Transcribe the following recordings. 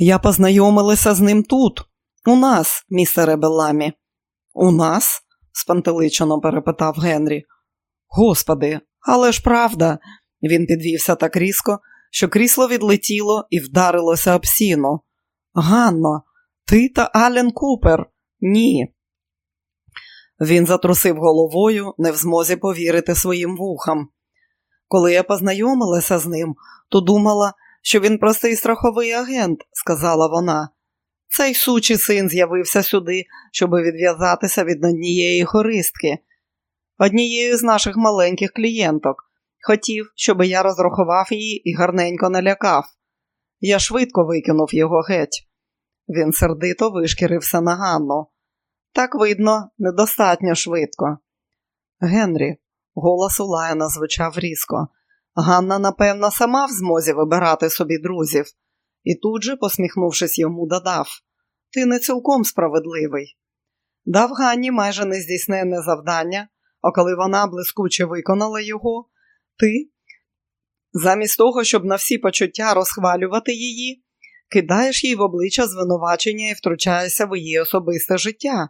Я познайомилася з ним тут, у нас, містере Беламі. У нас? спантеличено перепитав Генрі. Господи, але ж правда. Він підвівся так різко, що крісло відлетіло і вдарилося об сіну. Ганно, ти та Ален Купер? Ні. Він затрусив головою, не в змозі повірити своїм вухам. Коли я познайомилася з ним, то думала, що він простий страховий агент, сказала вона. Цей сучий син з'явився сюди, щоб відв'язатися від однієї хористки, однієї з наших маленьких клієнток. Хотів, щоб я розрахував її і гарненько налякав. Я швидко викинув його геть. Він сердито вишкірився на Ганну. Так видно, недостатньо швидко. Генрі, голос у Лайона звучав різко. Ганна, напевно, сама в змозі вибирати собі друзів, і тут же, посміхнувшись йому, додав Ти не цілком справедливий. Дав Ганні майже нездійсненне завдання, а коли вона блискуче виконала його, ти, замість того, щоб на всі почуття розхвалювати її, кидаєш їй в обличчя звинувачення і втручаєшся в її особисте життя.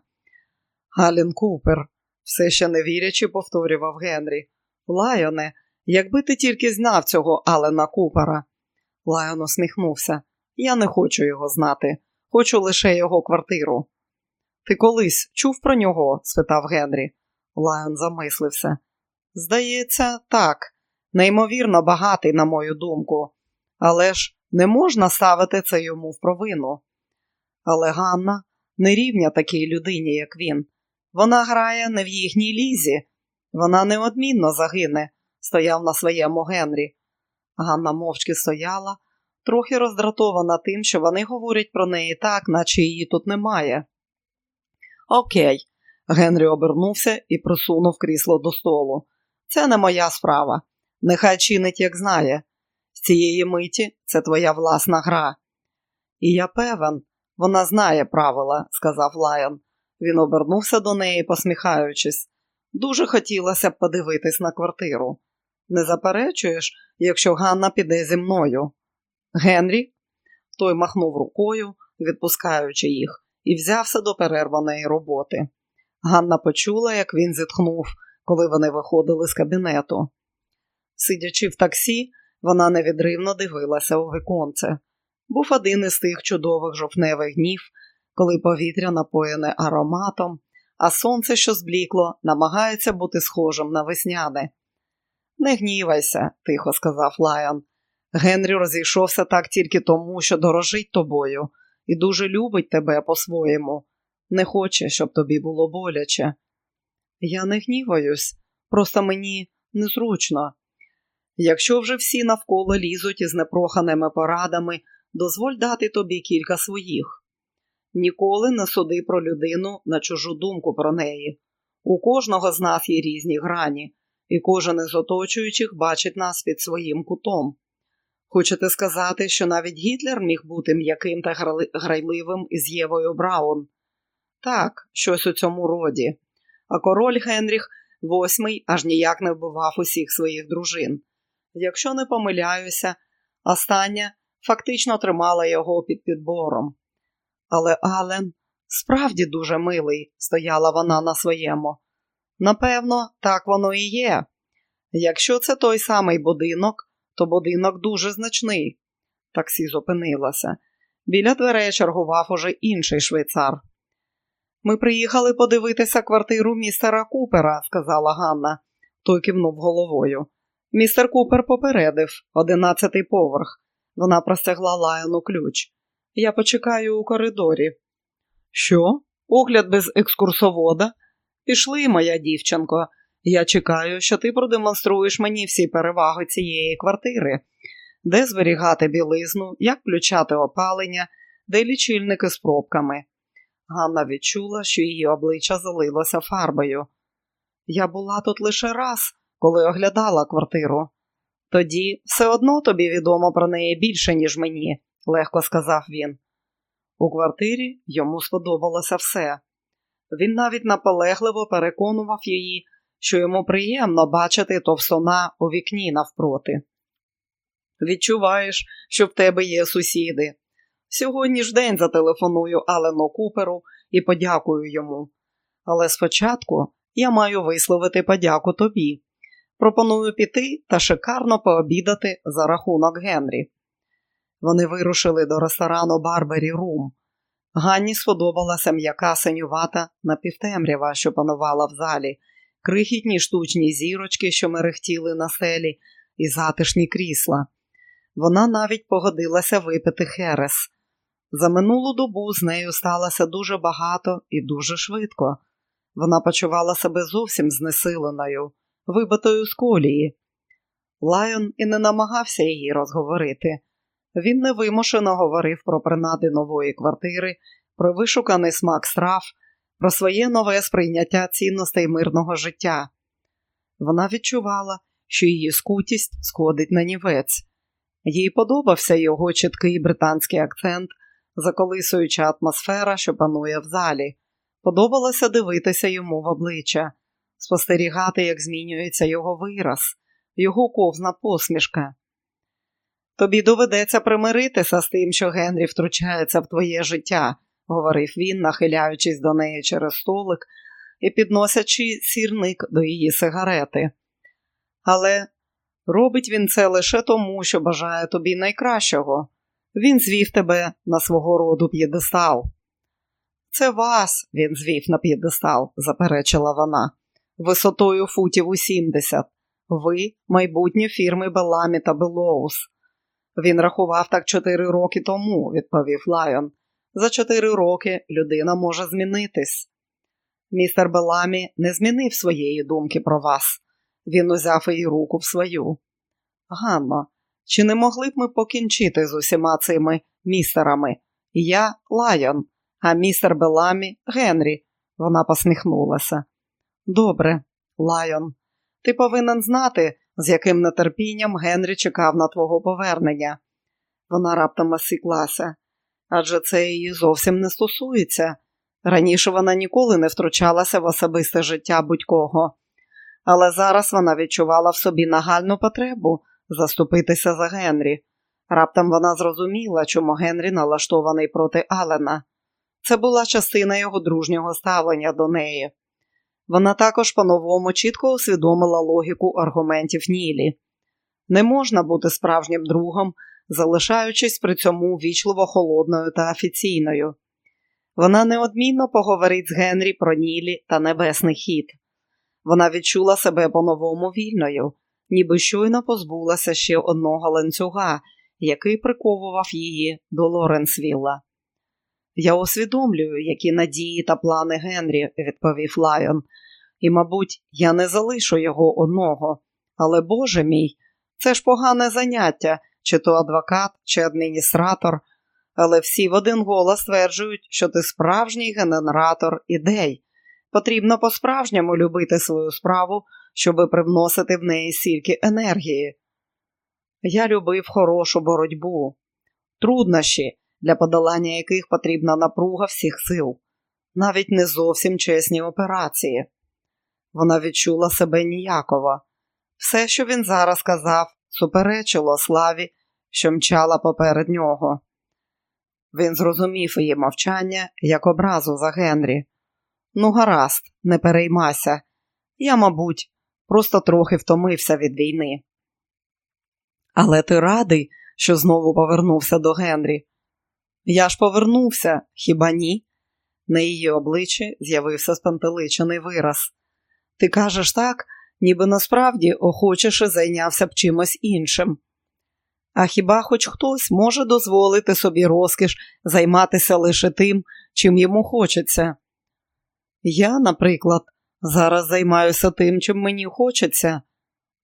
Галін Купер, все ще не вірячи, повторював Генрі. Лайоне, якби ти тільки знав цього Алена Купера. Лайон усміхнувся. Я не хочу його знати, хочу лише його квартиру. Ти колись чув про нього? спитав Генрі. Лайон замислився. Здається, так, неймовірно багатий, на мою думку, але ж не можна ставити це йому в провину. Але Ганна не рівня такій людині, як він. Вона грає не в їхній лізі, вона неодмінно загине, стояв на своєму Генрі. Ганна мовчки стояла, трохи роздратована тим, що вони говорять про неї так, наче її тут немає. Окей, Генрі обернувся і просунув крісло до столу. Це не моя справа. Нехай чинить, як знає. З цієї миті це твоя власна гра. І я певен, вона знає правила, сказав Лайон. Він обернувся до неї, посміхаючись. Дуже хотілося б подивитись на квартиру. Не заперечуєш, якщо Ганна піде зі мною. Генрі? Той махнув рукою, відпускаючи їх, і взявся до перерваної роботи. Ганна почула, як він зітхнув, коли вони виходили з кабінету. Сидячи в таксі, вона невідривно дивилася у віконце. Був один із тих чудових жовтневих днів, коли повітря напоєне ароматом, а сонце, що зблікло, намагається бути схожим на весняне. Не гнівайся, тихо сказав Лайон. Генрі розійшовся так тільки тому, що дорожить тобою і дуже любить тебе по-своєму. Не хоче, щоб тобі було боляче. Я не гніваюсь, просто мені незручно. Якщо вже всі навколо лізуть із непроханими порадами, дозволь дати тобі кілька своїх. Ніколи не суди про людину на чужу думку про неї. У кожного з нас є різні грані, і кожен із оточуючих бачить нас під своїм кутом. Хочете сказати, що навіть Гітлер міг бути м'яким та грайливим із Євою Браун? Так, щось у цьому роді. А король Генріх VIII аж ніяк не вбивав усіх своїх дружин. Якщо не помиляюся, остання фактично тримала його під підбором. Але Ален справді дуже милий, стояла вона на своєму. Напевно, так воно і є. Якщо це той самий будинок, то будинок дуже значний. Таксі зупинилося. Біля дверей чергував уже інший швейцар. Ми приїхали подивитися квартиру містера Купера, сказала Ганна. Той кивнув головою. Містер Купер попередив одинадцятий поверх. Вона простягла Лайону ключ. Я почекаю у коридорі. Що? Огляд без екскурсовода? Пішли, моя дівчинко. Я чекаю, що ти продемонструєш мені всі переваги цієї квартири, де зберігати білизну, як включати опалення, де лічильники з пробками. Ганна відчула, що її обличчя залилося фарбою. Я була тут лише раз, коли оглядала квартиру. Тоді все одно тобі відомо про неї більше, ніж мені, легко сказав він. У квартирі йому сподобалося все. Він навіть наполегливо переконував її, що йому приємно бачити товсона у вікні навпроти. Відчуваєш, що в тебе є сусіди. Сьогодні ж день зателефоную Алену Куперу і подякую йому. Але спочатку я маю висловити подяку тобі. Пропоную піти та шикарно пообідати за рахунок Генрі. Вони вирушили до ресторану Барбері Рум. Ганні сподобалася м'яка синювата напівтемрява, що панувала в залі, крихітні штучні зірочки, що мерехтіли на селі, і затишні крісла. Вона навіть погодилася випити херес. За минулу добу з нею сталося дуже багато і дуже швидко. Вона почувала себе зовсім знесиленою, вибитою з колії. Лайон і не намагався її розговорити. Він невимушено говорив про принади нової квартири, про вишуканий смак страв, про своє нове сприйняття цінностей мирного життя. Вона відчувала, що її скутість сходить на нівець. Їй подобався його чіткий британський акцент, заколисуюча атмосфера, що панує в залі. Подобалося дивитися йому в обличчя, спостерігати, як змінюється його вираз, його ковзна посмішка. Тобі доведеться примиритися з тим, що Генрі втручається в твоє життя, говорив він, нахиляючись до неї через столик і підносячи сірник до її сигарети. Але робить він це лише тому, що бажає тобі найкращого. Він звів тебе на свого роду п'єдестал. Це вас він звів на п'єдестал, заперечила вона, висотою футів у сімдесят. Ви майбутні фірми Беламі та Белоус. Він рахував так чотири роки тому, відповів Лайон. За чотири роки людина може змінитись. Містер Беламі не змінив своєї думки про вас. Він узяв її руку в свою. Ганно, чи не могли б ми покінчити з усіма цими містерами? Я Лайон, а містер Беламі Генрі. Вона посміхнулася. Добре, Лайон, ти повинен знати, з яким нетерпінням Генрі чекав на твого повернення. Вона раптом осіклася, адже це її зовсім не стосується. Раніше вона ніколи не втручалася в особисте життя будь-кого, але зараз вона відчувала в собі нагальну потребу заступитися за Генрі. Раптом вона зрозуміла, чому Генрі налаштований проти Алена. Це була частина його дружнього ставлення до неї. Вона також по-новому чітко усвідомила логіку аргументів Нілі. Не можна бути справжнім другом, залишаючись при цьому вічливо холодною та офіційною. Вона неодмінно поговорить з Генрі про Нілі та небесний хід. Вона відчула себе по-новому вільною, ніби щойно позбулася ще одного ланцюга, який приковував її до Лоренсвілла. Я усвідомлюю, які надії та плани Генрі, відповів Лайон, і, мабуть, я не залишу його одного. Але, Боже мій, це ж погане заняття, чи то адвокат, чи адміністратор, але всі в один голос стверджують, що ти справжній генератор ідей. Потрібно по-справжньому любити свою справу, щоби привносити в неї стільки енергії. Я любив хорошу боротьбу, труднощі, для подолання яких потрібна напруга всіх сил, навіть не зовсім чесні операції. Вона відчула себе ніяково. Все, що він зараз казав, суперечило славі, що мчала поперед нього. Він зрозумів її мовчання як образу за Генрі. Ну, гаразд, не переймайся. Я, мабуть, просто трохи втомився від війни. Але ти радий, що знову повернувся до Генрі? Я ж повернувся, хіба ні? На її обличчі з'явився спантеличений вираз. Ти кажеш так, ніби насправді охочеш і зайнявся б чимось іншим. А хіба хоч хтось може дозволити собі розкіш займатися лише тим, чим йому хочеться? Я, наприклад, зараз займаюся тим, чим мені хочеться.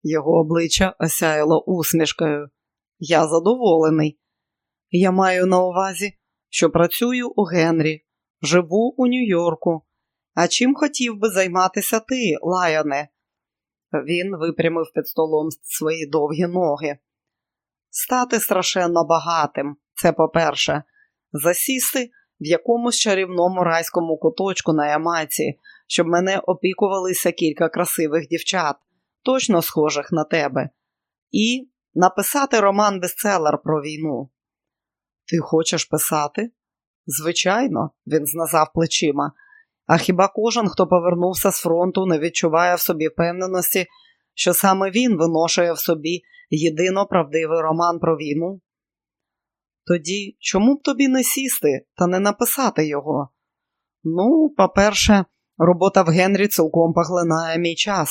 Його обличчя осяяло усмішкою. Я задоволений. Я маю на увазі, що працюю у Генрі, живу у Нью-Йорку. А чим хотів би займатися ти, Лайоне? Він випрямив під столом свої довгі ноги. Стати страшенно багатим, це по-перше, засісти в якомусь чарівному райському куточку на Ямайці, щоб мене опікувалися кілька красивих дівчат, точно схожих на тебе, і написати роман бестселер про війну. Ти хочеш писати? Звичайно, він зназав плечима. А хіба кожен, хто повернувся з фронту, не відчуває в собі впевненості, що саме він виношує в собі єдино правдивий роман про війну? Тоді чому б тобі не сісти та не написати його? Ну, по-перше, робота в Генрі цілком поглинає мій час,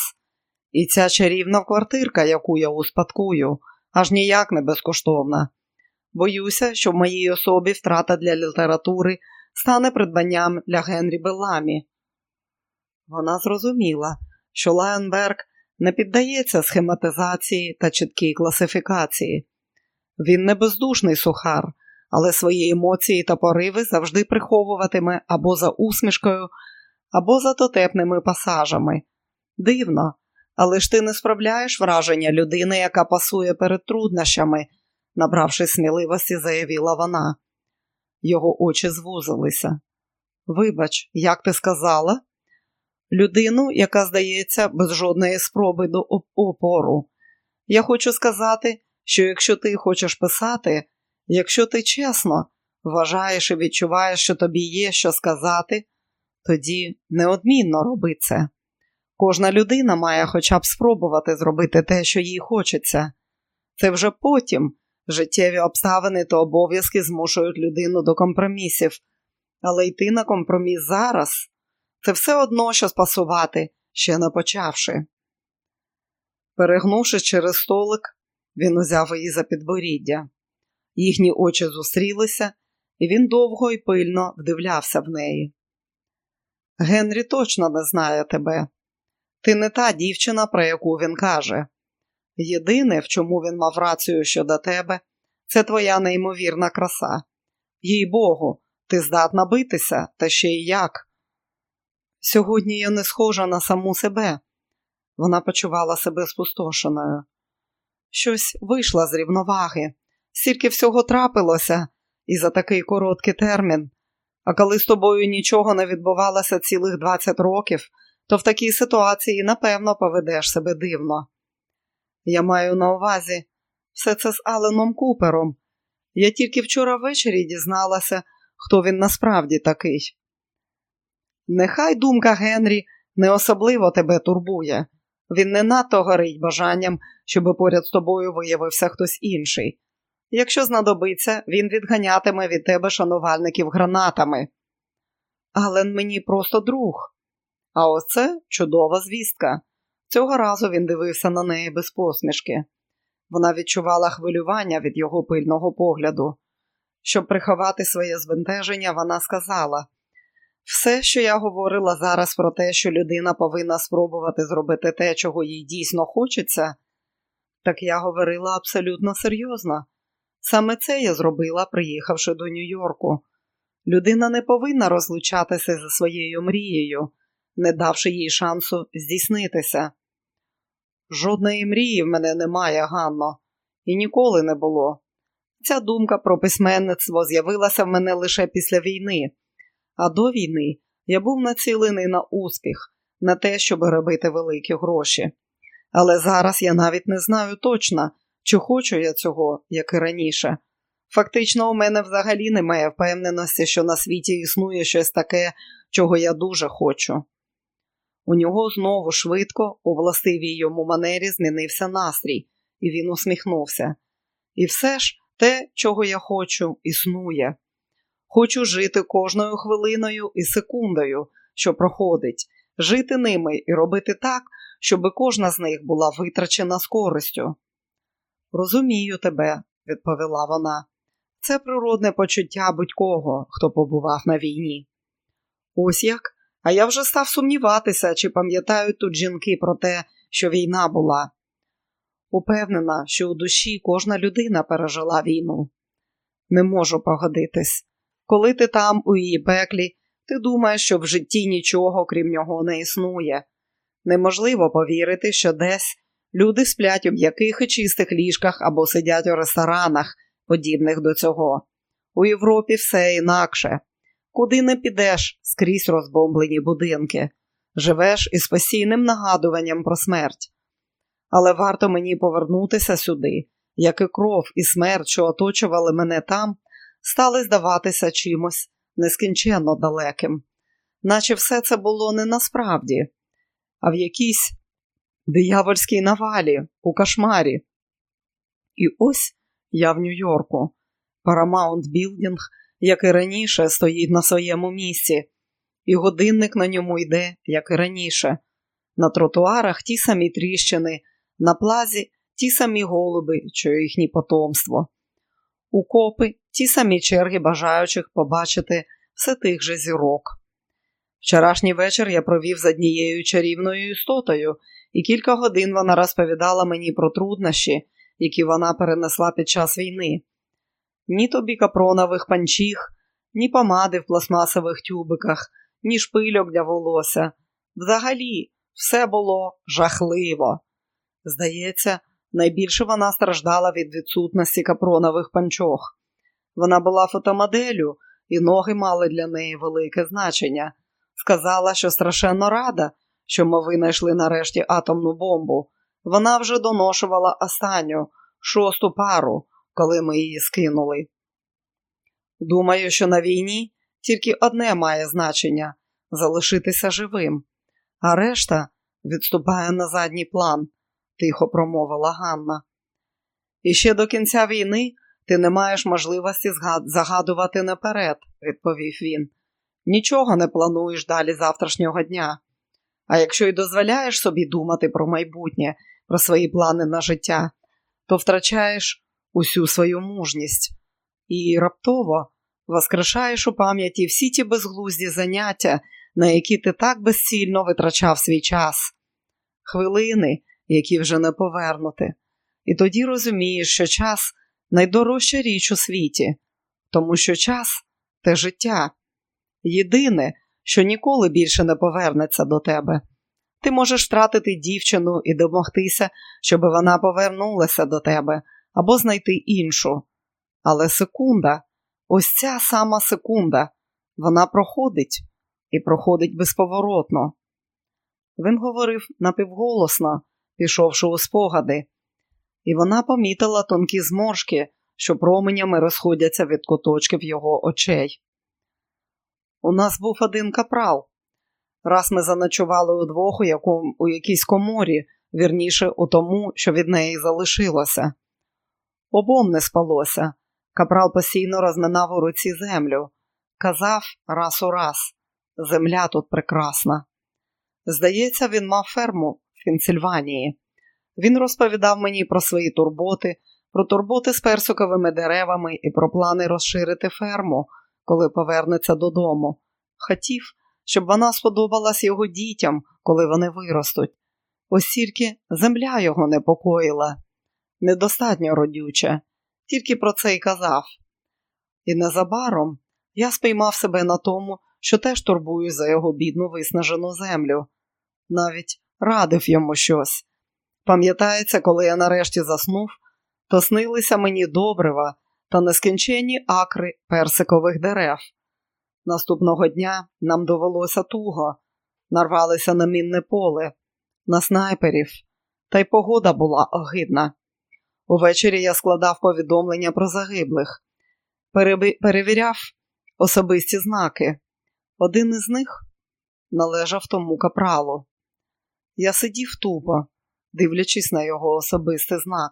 і ця чарівна квартирка, яку я успадкую, аж ніяк не безкоштовна. Боюся, що в моїй особі втрата для літератури стане придбанням для Генрі Белламі. Вона зрозуміла, що Лайонберг не піддається схематизації та чіткій класифікації. Він не бездушний сухар, але свої емоції та пориви завжди приховуватиме або за усмішкою, або за дотепними пасажами. Дивно, але ж ти не справляєш враження людини, яка пасує перед труднощами, набравши сміливості, заявила вона. Його очі звузилися. Вибач, як ти сказала? Людину, яка здається, без жодної спроби до опору. Я хочу сказати, що якщо ти хочеш писати, якщо ти чесно вважаєш і відчуваєш, що тобі є що сказати, тоді неодмінно роби це. Кожна людина має хоча б спробувати зробити те, що їй хочеться. Це вже потім життєві обставини та обов'язки змушують людину до компромісів, але йти на компроміс зараз це все одно, що спасувати, ще не почавши. Перегнувшись через столик, він узяв її за підборіддя. Їхні очі зустрілися, і він довго і пильно вдивлявся в неї. Генрі точно не знає тебе. Ти не та дівчина, про яку він каже. Єдине, в чому він мав рацію щодо тебе, це твоя неймовірна краса. Їй Богу, ти здатна битися, та ще й як. Сьогодні я не схожа на саму себе. Вона почувала себе спустошеною. Щось вийшло з рівноваги, стільки всього трапилося і за такий короткий термін. А коли з тобою нічого не відбувалося цілих 20 років, то в такій ситуації, напевно, поведеш себе дивно. Я маю на увазі все це з Аленом Купером. Я тільки вчора ввечері дізналася, хто він насправді такий. Нехай думка Генрі не особливо тебе турбує. Він не надто горить бажанням, щоб поряд з тобою виявився хтось інший. Якщо знадобиться, він відганятиме від тебе шанувальників гранатами. Ален мені просто друг. А ось це чудова звістка. Цього разу він дивився на неї без посмішки. Вона відчувала хвилювання від його пильного погляду. Щоб приховати своє збентеження, вона сказала все, що я говорила зараз про те, що людина повинна спробувати зробити те, чого їй дійсно хочеться, так я говорила абсолютно серйозно. Саме це я зробила, приїхавши до Нью-Йорку. Людина не повинна розлучатися зі своєю мрією, не давши їй шансу здійснитися. Жодної мрії в мене немає, Ганно, і ніколи не було. Ця думка про письменництво з'явилася в мене лише після війни, а до війни я був націлений на успіх, на те, щоб робити великі гроші. Але зараз я навіть не знаю точно, чи хочу я цього, як і раніше. Фактично, у мене взагалі немає впевненості, що на світі існує щось таке, чого я дуже хочу. У нього знову швидко, у властивій йому манері, змінився настрій, і він усміхнувся. І все ж те, чого я хочу, існує. Хочу жити кожною хвилиною і секундою, що проходить, жити ними і робити так, щоб кожна з них була витрачена з користю. Розумію тебе, відповіла вона. Це природне почуття будь-кого, хто побував на війні. Ось як, а я вже став сумніватися, чи пам'ятають тут жінки про те, що війна була. Упевнена, що у душі кожна людина пережила війну. Не можу погодитись. Коли ти там, у її пеклі, ти думаєш, що в житті нічого, крім нього, не існує. Неможливо повірити, що десь люди сплять у м'яких і чистих ліжках або сидять у ресторанах, подібних до цього. У Європі все інакше. Куди не підеш скрізь розбомблені будинки, живеш із постійним нагадуванням про смерть. Але варто мені повернутися сюди, як і кров і смерть, що оточували мене там, стали здаватися чимось нескінченно далеким, наче все це було не насправді, а в якійсь диявольській навалі, у кошмарі. І ось я в Нью-Йорку. Paramount Building, як і раніше, стоїть на своєму місці, і годинник на ньому йде, як і раніше. На тротуарах ті самі тріщини, на плазі ті самі голуби, що їхнє потомство. У копи ті самі черги бажаючих побачити все тих же зірок. Вчорашній вечір я провів з однією чарівною істотою, і кілька годин вона розповідала мені про труднощі, які вона перенесла під час війни. Ні тобі капронових панчіх, ні помади в пластмасових тюбиках, ні шпильок для волосся. Взагалі, все було жахливо. Здається, найбільше вона страждала від відсутності капронових панчох. Вона була фотомоделлю, і ноги мали для неї велике значення. Сказала, що страшенно рада, що ми винайшли нарешті атомну бомбу. Вона вже доношувала останню, шосту пару, коли ми її скинули. Думаю, що на війні тільки одне має значення залишитися живим, а решта відступає на задній план, тихо промовила Ганна. І ще до кінця війни ти не маєш можливості загадувати наперед, відповів він. Нічого не плануєш далі завтрашнього дня. А якщо й дозволяєш собі думати про майбутнє, про свої плани на життя, то втрачаєш усю свою мужність і раптово воскрешаєш у пам'яті всі ті безглузді заняття, на які ти так безцільно витрачав свій час, хвилини, які вже не повернути. І тоді розумієш, що час найдорожча річ у світі, тому що час те життя. Єдине, що ніколи більше не повернеться до тебе. Ти можеш втратити дівчину і домогтися, щоб вона повернулася до тебе, або знайти іншу. Але секунда, ось ця сама секунда, вона проходить і проходить безповоротно. Він говорив напівголосно, пішовши у спогади, і вона помітила тонкі зморшки, що променями розходяться від куточків його очей. У нас був один капрал. Раз ми заночували удвох у, у якійсь коморі, вірніше у тому, що від неї залишилося. Обом не спалося. Капрал постійно розминав у руці землю. Казав раз у раз земля тут прекрасна. Здається, він мав ферму в Пенсільванії. Він розповідав мені про свої турботи, про турботи з персиковими деревами і про плани розширити ферму, коли повернеться додому. Хотів, щоб вона сподобалась його дітям, коли вони виростуть. Ось тільки земля його непокоїла. Недостатньо родюча, тільки про це й казав. І незабаром я спіймав себе на тому, що теж турбую за його бідну виснажену землю. Навіть радив йому щось. Пам'ятається, коли я нарешті заснув, то снилися мені добрива та нескінченні акри персикових дерев. Наступного дня нам довелося туго, нарвалися на мінне поле, на снайперів, та й погода була огидна. Увечері я складав повідомлення про загиблих, перевіряв особисті знаки. Один із них належав тому капралу. Я сидів тупо, дивлячись на його особистий знак.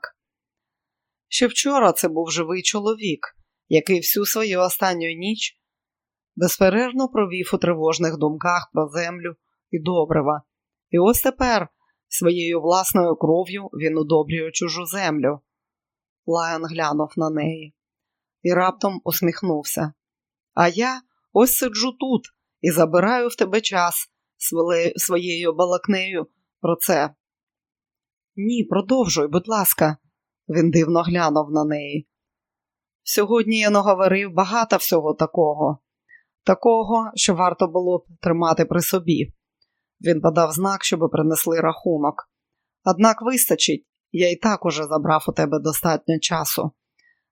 Ще вчора це був живий чоловік, який всю свою останню ніч безперервно провів у тривожних думках про землю і добрива. І ось тепер своєю власною кров'ю він удобрює чужу землю. Лайон глянув на неї і раптом усміхнувся. А я ось сиджу тут і забираю в тебе час своєю балакнею про це. Ні, продовжуй, будь ласка, він дивно глянув на неї. Сьогодні я наговорив багато всього такого, такого, що варто було б тримати при собі. Він подав знак, щоб принесли рахунок. Однак вистачить, я і так уже забрав у тебе достатньо часу.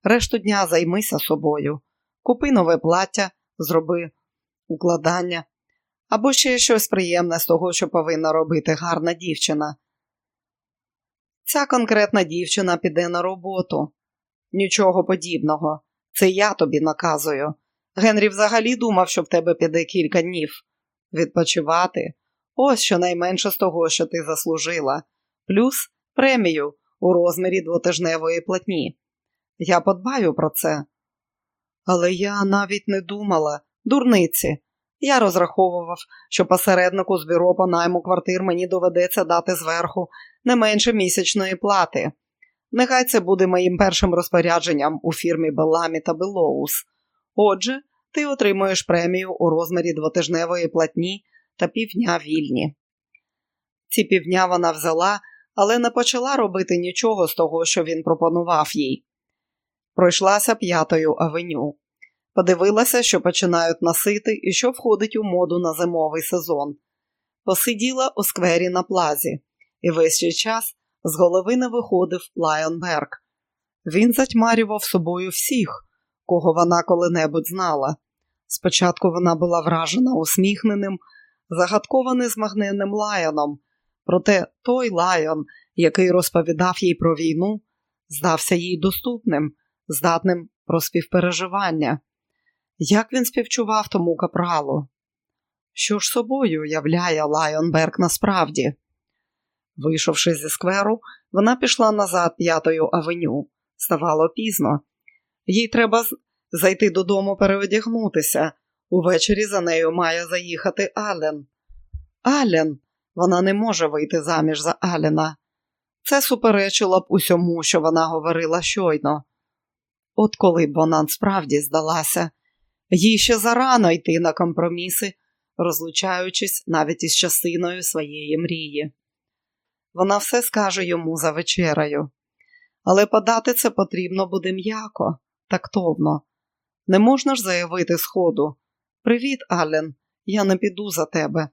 Решту дня займися собою, купи нове плаття, зроби укладання або ще щось приємне з того, що повинна робити гарна дівчина. Ця конкретна дівчина піде на роботу. Нічого подібного. Це я тобі наказую. Генрі взагалі думав, що в тебе піде кілька днів. Відпочивати ось щонайменше з того, що ти заслужила, плюс премію у розмірі двотижневої платні. Я подбаю про це. Але я навіть не думала, дурниці. Я розраховував, що посереднику з бюро по найму квартир мені доведеться дати зверху не менше місячної плати. Нехай це буде моїм першим розпорядженням у фірмі Беламі та Белоус. Отже, ти отримуєш премію у розмірі двотижневої платні та півдня вільні. Ці півдня вона взяла, але не почала робити нічого з того, що він пропонував їй. Пройшлася п'ятою авеню. Подивилася, що починають носити і що входить у моду на зимовий сезон. Посиділа у сквері на плазі, і весь цей час з голови не виходив Лайонберг. Він затьмарював собою всіх, кого вона коли-небудь знала. Спочатку вона була вражена усміхненим, загадково незмагненним лайоном, проте той лайон, який розповідав їй про війну, здався їй доступним, здатним про співпереживання. Як він співчував тому капралу? Що ж собою являє Лайонберг насправді? Вийшовши зі скверу, вона пішла назад п'ятою авеню. Ставало пізно. Їй треба зайти додому переодягнутися. Увечері за нею має заїхати Ален. Ален, вона не може вийти заміж за Алена. Це суперечило б усьому, що вона говорила щойно. От коли б вона справді здалася, їй ще зарано йти на компроміси, розлучаючись навіть із частиною своєї мрії. Вона все скаже йому за вечерею, але подати це потрібно буде м'яко, тактовно. Не можна ж заявити сходу Привіт, Аллен, я не піду за тебе.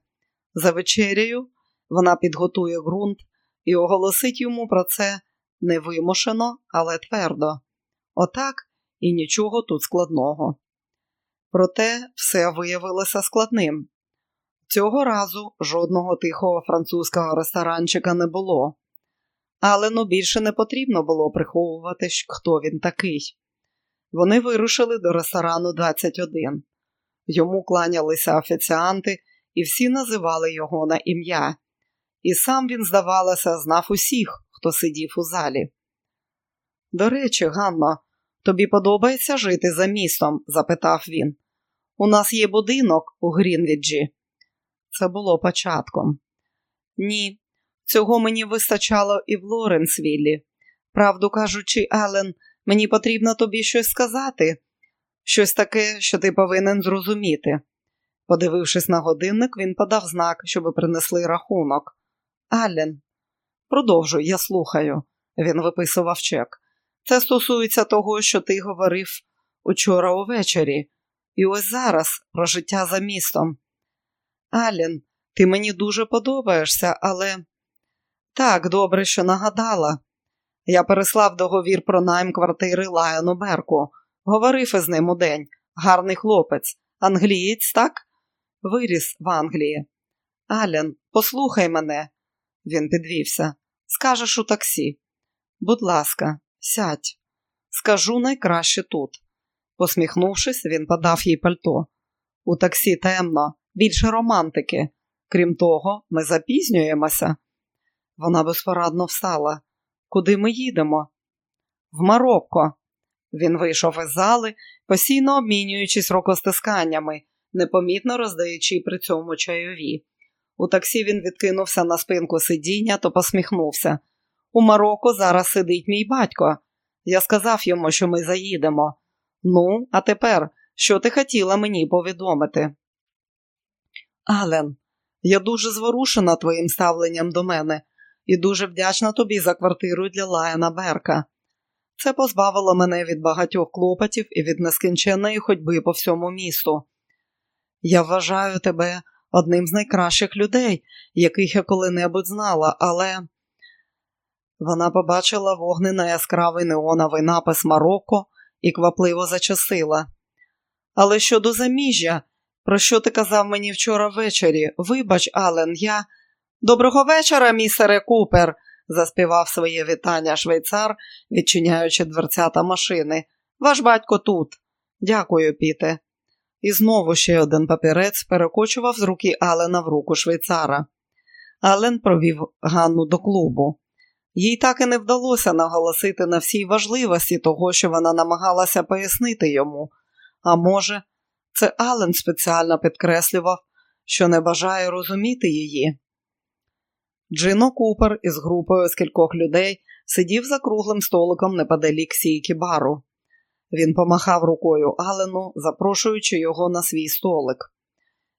За вечерею вона підготує ґрунт і оголосить йому про це невимушено, але твердо. Отак і нічого тут складного. Проте все виявилося складним. Цього разу жодного тихого французького ресторанчика не було, Алену більше не потрібно було приховувати, хто він такий. Вони вирушили до ресторану 21. Йому кланялися офіціанти, і всі називали його на ім'я. І сам він, здавалося, знав усіх, хто сидів у залі. До речі, Ганно, тобі подобається жити за містом? запитав він. У нас є будинок у Грінвіджі. Це було початком. Ні, цього мені вистачало і в Лоренсвіллі. Правду кажучи, Ален, мені потрібно тобі щось сказати, щось таке, що ти повинен зрозуміти. Подивившись на годинник, він подав знак, щоб принесли рахунок. Аллен, продовжуй, я слухаю. Він виписував чек. Це стосується того, що ти говорив учора увечері, і ось зараз про життя за містом. Аллен, ти мені дуже подобаєшся, але так, добре, що нагадала. Я переслав договір про найм квартири Лайону Берку. Говорив із ним удень. Гарний хлопець. Англієць, так? Виріс в Англії. Ален, послухай мене. Він підвівся. Скажеш у таксі. Будь ласка, сядь. Скажу найкраще тут. Посміхнувшись, він подав їй пальто. У таксі темно, більше романтики. Крім того, ми запізнюємося. Вона безпорадно встала. Куди ми їдемо? В Марокко. Він вийшов із зали, постійно обмінюючись рукостисканнями, непомітно роздаючи при цьому чайові. У таксі він відкинувся на спинку сидіння то посміхнувся. У Марокко зараз сидить мій батько. Я сказав йому, що ми заїдемо. Ну, а тепер, що ти хотіла мені повідомити? Ален, я дуже зворушена твоїм ставленням до мене і дуже вдячна тобі за квартиру для Лаяна Берка. Це позбавило мене від багатьох клопотів і від нескінченної ходьби по всьому місту. Я вважаю тебе одним з найкращих людей, яких я коли-небудь знала, але вона побачила вогнено яскравий неоновий напис Марокко і квапливо зачасила. Але щодо заміжжя, про що ти казав мені вчора ввечері? Вибач, Ален, я. Доброго вечора, містере Купер, заспівав своє вітання швейцар, відчиняючи дверцята машини. Ваш батько тут. Дякую, піте. І знову ще один папірець перекочував з руки Алена в руку швейцара. Ален провів Ганну до клубу. Їй так і не вдалося наголосити на всій важливості того, що вона намагалася пояснити йому. А може, це Ален спеціально підкреслював, що не бажає розуміти її. Джино Купер із групою з кількох людей сидів за круглим столиком неподалік сійки бару. Він помахав рукою Алену, запрошуючи його на свій столик.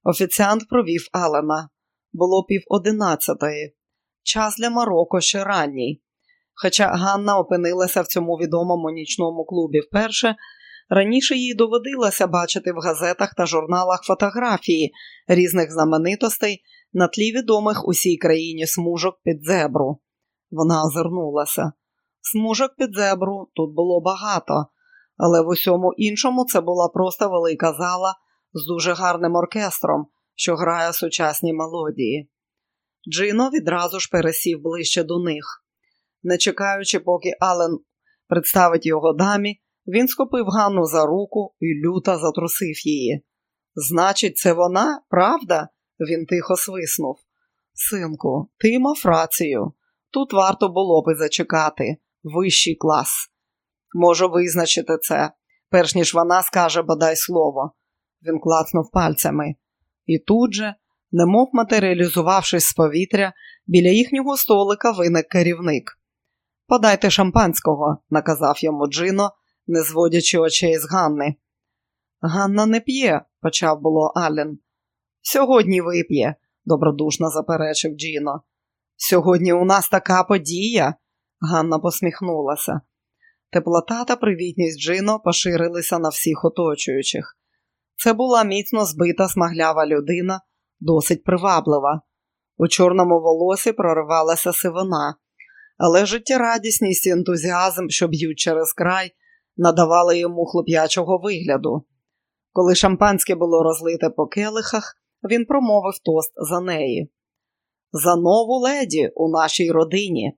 Офіціант провів Алена. Було пів одинадцятої. Час для Марокко ще ранній. Хоча Ганна опинилася в цьому відомому нічному клубі вперше, раніше їй доводилося бачити в газетах та журналах фотографії різних знаменитостей на тлі відомих усій країні смужок під зебру. Вона озирнулася. Смужок під зебру тут було багато, але в усьому іншому це була просто велика зала з дуже гарним оркестром, що грає сучасні мелодії. Джино відразу ж пересів ближче до них. Не чекаючи, поки Ален представить його дамі, він схопив Ганну за руку і люто затрусив її. Значить, це вона, правда? Він тихо свиснув. Синку, ти мав рацію. Тут варто було би зачекати вищий клас. Можу визначити це, перш ніж вона скаже бодай слово. Він клацнув пальцями. І тут же, немов матеріалізувавшись з повітря, біля їхнього столика виник керівник. Подайте шампанського, наказав йому Джино, не зводячи очей з Ганни. Ганна не п'є, почав було Ален. Сьогодні вип'є, добродушно заперечив Джіно. Сьогодні у нас така подія. Ганна посміхнулася. Теплота та привітність Джино поширилися на всіх оточуючих. Це була міцно збита смаглява людина, досить приваблива. У чорному волосі проривалася сивина, але життєрадісність і ентузіазм, що б'ють через край, надавали йому хлоп'ячого вигляду. Коли шампанське було розлите по келихах, він промовив тост за неї. За нову леді у нашій родині.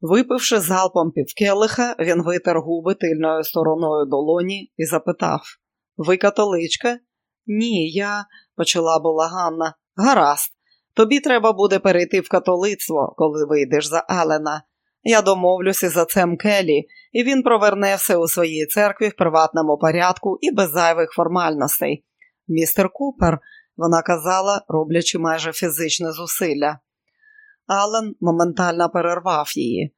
Випивши залпом півкелиха, він витер губи тильною стороною долоні і запитав Ви католичка? Ні, я, почала була Ганна. Гаразд, тобі треба буде перейти в католицтво, коли вийдеш за Алена. Я домовлюся за цем Келі, і він проверне все у своїй церкві в приватному порядку і без зайвих формальностей. Містер Купер, вона казала, роблячи майже фізичне зусилля. Ален моментально перервав її.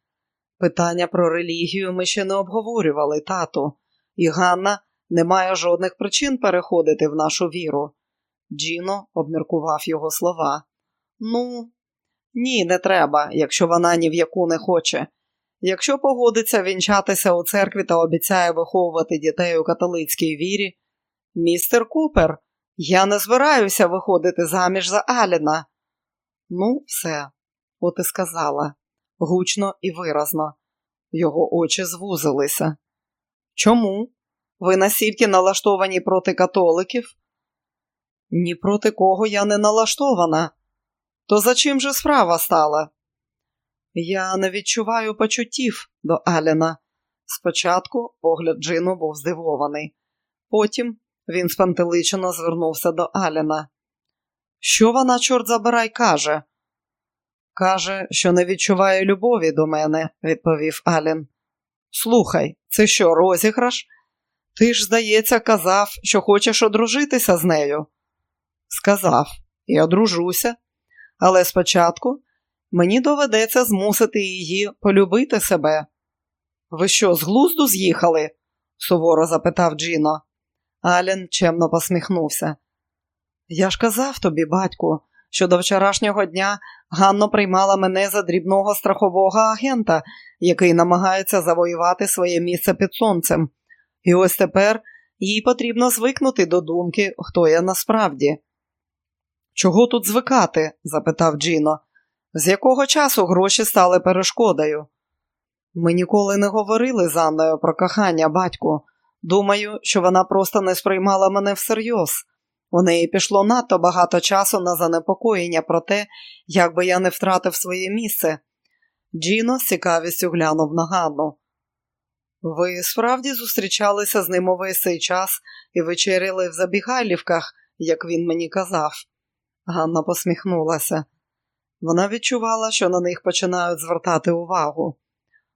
Питання про релігію ми ще не обговорювали, тату, і Ганна не має жодних причин переходити в нашу віру. Джіно обміркував його слова. Ну, ні, не треба, якщо вона ні в яку не хоче. Якщо погодиться вінчатися у церкві та обіцяє виховувати дітей у католицькій вірі, містер Купер, я не збираюся виходити заміж за Аліна. Ну, все, от і сказала, гучно і виразно. Його очі звузилися. Чому? Ви настільки налаштовані проти католиків? Ні проти кого я не налаштована. То за чим же справа стала? Я не відчуваю почуттів до Аліна. Спочатку погляд Джину був здивований. Потім він спантеличено звернувся до Аліна. Що вона, чорт забирай, каже? Каже, що не відчуває любові до мене, відповів Алін. Слухай, це що, розіграш? Ти ж, здається, казав, що хочеш одружитися з нею. Сказав, і одружуся, але спочатку мені доведеться змусити її полюбити себе. Ви що, з глузду з'їхали? суворо запитав Джіно. Ален чемно посміхнувся. Я ж казав тобі, батьку, що до вчорашнього дня Ганно приймала мене за дрібного страхового агента, який намагається завоювати своє місце під сонцем. І ось тепер їй потрібно звикнути до думки, хто я насправді. Чого тут звикати? запитав Джіно. З якого часу гроші стали перешкодою? Ми ніколи не говорили з Анною про кохання, батьку. Думаю, що вона просто не сприймала мене всерйоз. У неї пішло надто багато часу на занепокоєння про те, як би я не втратив своє місце. Джіно з цікавістю глянув на Ганну. Ви справді зустрічалися з ним увесь цей час і вечеряли в забігайлівках, як він мені казав. Ганна посміхнулася. Вона відчувала, що на них починають звертати увагу.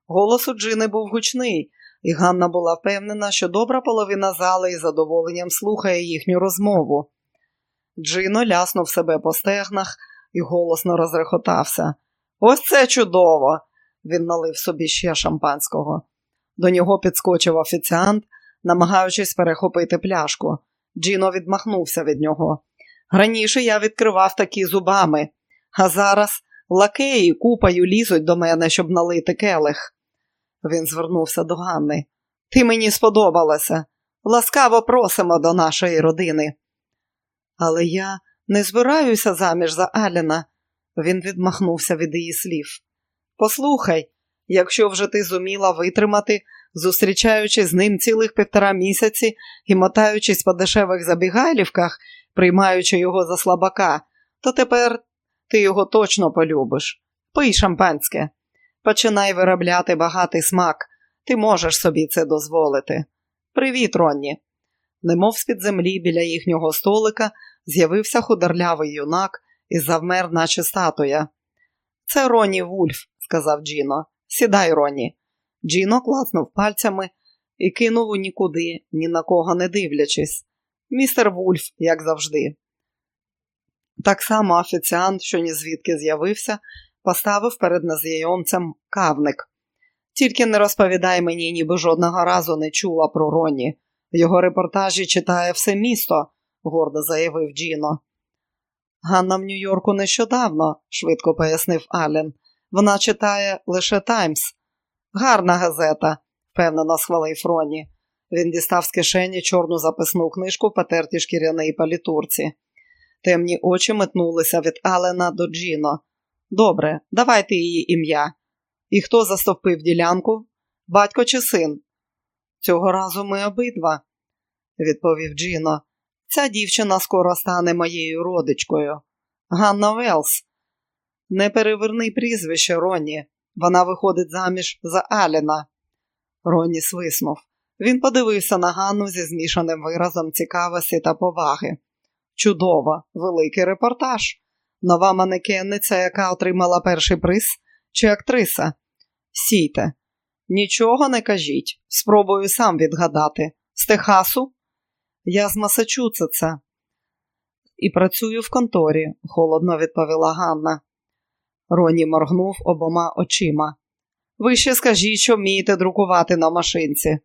Голос у Джини був гучний, і Ганна була впевнена, що добра половина зали із задоволенням слухає їхню розмову. Джино ляснув себе по стегнах і голосно розрехотався. Ось це чудово! Він налив собі ще шампанського. До нього підскочив офіціант, намагаючись перехопити пляшку. Джино відмахнувся від нього. Раніше я відкривав такі зубами, а зараз лакеї купою лізуть до мене, щоб налити келих. Він звернувся до Ганни. Ти мені сподобалася. Ласкаво просимо до нашої родини. Але я не збираюся заміж за Аліна. Він відмахнувся від її слів. Послухай, якщо вже ти зуміла витримати, зустрічаючись з ним цілих півтора місяці і мотаючись по дешевих забігайлівках, приймаючи його за слабака, то тепер ти його точно полюбиш. Пий шампанське, починай виробляти багатий смак, ти можеш собі це дозволити. Привіт, Ронні. Немов з-під землі біля їхнього столика з'явився худорлявий юнак і завмер, наче статуя. Це Ронні Вульф, сказав Джіно. Сідай, Ронні. Джіно класнув пальцями і кинув у нікуди, ні на кого не дивлячись. Містер Вульф, як завжди. Так само офіціант, що ні звідки з'явився, поставив перед незнайомцем кавник. Тільки не розповідай мені, ніби жодного разу не чула про Ронні. Його репортажі читає все місто, гордо заявив Джіно. Ганна в Нью-Йорку нещодавно, швидко пояснив Аллен. Вона читає лише Таймс. Гарна газета, впевнено схвалив Ронні. Він дістав з кишені чорну записну книжку в потертій шкіряній палітурці. Темні очі метнулися від Алена до Джіно. Добре, давайте її ім'я. І хто застовпив ділянку? Батько чи син? Цього разу ми обидва, відповів Джіно. Ця дівчина скоро стане моєю родичкою. Ганна Велс. Не переверни прізвище Ронні. Вона виходить заміж за Аліна. Ронні свиснув. Він подивився на Ганну зі змішаним виразом цікавості та поваги. Чудово, великий репортаж. Нова манекенниця, яка отримала перший приз, чи актриса? Сійте. Нічого не кажіть. Спробую сам відгадати. З Техасу? Я з Масачусетса. І працюю в конторі, холодно відповіла Ганна. Роні моргнув обома очима. Ви ще скажіть, що вмієте друкувати на машинці.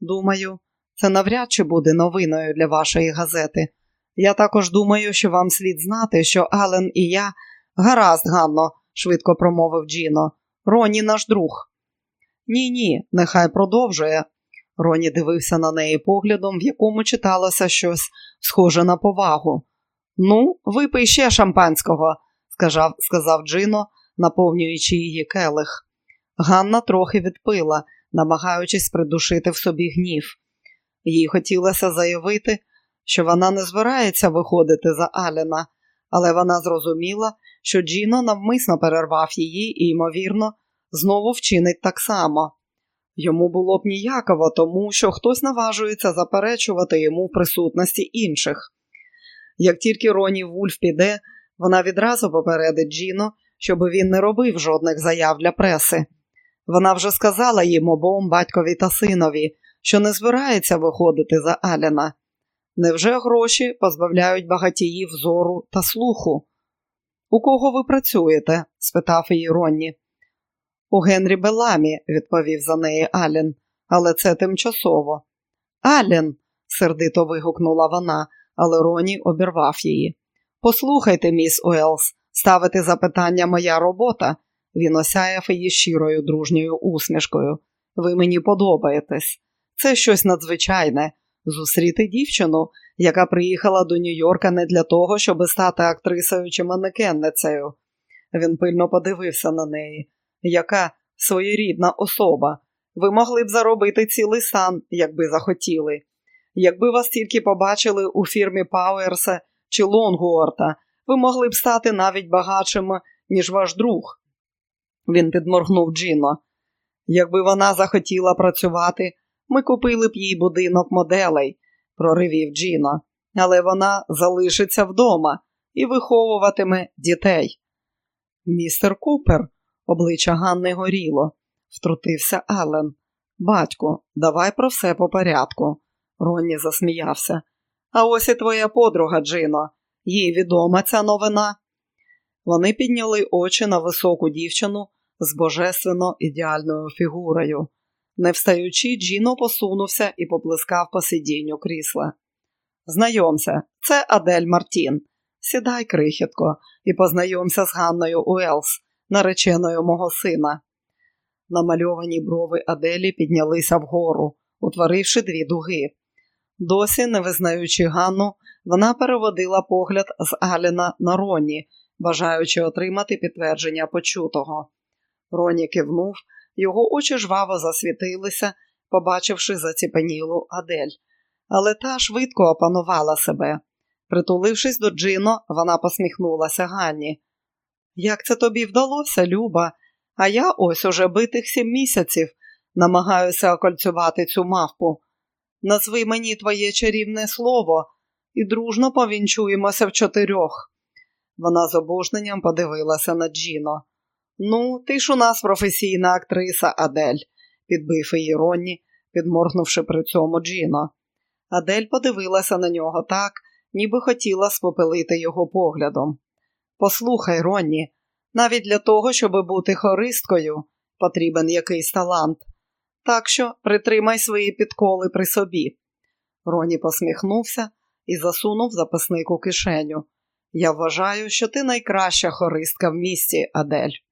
Думаю, це навряд чи буде новиною для вашої газети. Я також думаю, що вам слід знати, що Ален і я гаразд, Ганно, швидко промовив Джіно. Роні наш друг. Ні, ні, нехай продовжує. Роні дивився на неї поглядом, в якому читалося щось схоже на повагу. Ну, випий ще шампанського, сказав, сказав Джино, наповнюючи її келих. Ганна трохи відпила, намагаючись придушити в собі гнів. Їй хотілося заявити, що вона не збирається виходити за Аліна, але вона зрозуміла, що Джіно навмисно перервав її і, ймовірно, знову вчинить так само. Йому було б ніяково, тому що хтось наважується заперечувати йому в присутності інших. Як тільки Роні Вульф піде, вона відразу попередить Джіно, щоб він не робив жодних заяв для преси. Вона вже сказала їм обом батькові та синові, що не збирається виходити за Аліна. Невже гроші позбавляють багатіїв зору та слуху? У кого ви працюєте? спитав її Ронні. У Генрі Беламі, відповів за неї Ален, але це тимчасово. Ален, сердито вигукнула вона, але Роні обірвав її. Послухайте, міс Уелс, ставити запитання моя робота. Він осяяв її щирою дружньою усмішкою. Ви мені подобаєтесь. Це щось надзвичайне зустріти дівчину, яка приїхала до Нью-Йорка не для того, щоб стати актрисою чи манекенницею. Він пильно подивився на неї. Яка своєрідна особа. Ви могли б заробити цілий сан, якби захотіли. Якби вас тільки побачили у фірмі Пауерса чи Лонгуорта, ви могли б стати навіть багатшим, ніж ваш друг. Він підморгнув Джіно. Якби вона захотіла працювати, ми купили б їй будинок моделей, проривів Джіно, але вона залишиться вдома і виховуватиме дітей. Містер Купер, обличчя Ганни горіло, втрутився Ален. Батько, давай про все по порядку. Ронні засміявся. А ось і твоя подруга, Джино. Їй відома ця новина. Вони підняли очі на високу дівчину з божественно ідеальною фігурою. Не встаючи, Джіно посунувся і поплескав по сидінню крісла. Знайомся, це Адель Мартін. Сідай, крихітко, і познайомся з Ганною Уелс, нареченою мого сина. Намальовані брови Аделі піднялися вгору, утворивши дві дуги. Досі, не визнаючи Ганну, вона переводила погляд з Аліна на Роні, бажаючи отримати підтвердження почутого. Роні кивнув, його очі жваво засвітилися, побачивши заціпенілу Адель. Але та швидко опанувала себе. Притулившись до Джино, вона посміхнулася Ганні. Як це тобі вдалося, Люба? А я ось уже битих сім місяців намагаюся окольцювати цю мавпу. Назви мені твоє чарівне слово і дружно повінчуємося в чотирьох. Вона з обожненням подивилася на Джіно. Ну, ти ж у нас професійна актриса Адель, підбив її Ронні, підморгнувши при цьому Джіно. Адель подивилася на нього так, ніби хотіла спопелити його поглядом. Послухай, Ронні, навіть для того, щоб бути хористкою, потрібен якийсь талант. Так що притримай свої підколи при собі. Роні посміхнувся і засунув записник у кишеню. Я вважаю, що ти найкраща хористка в місті, Адель.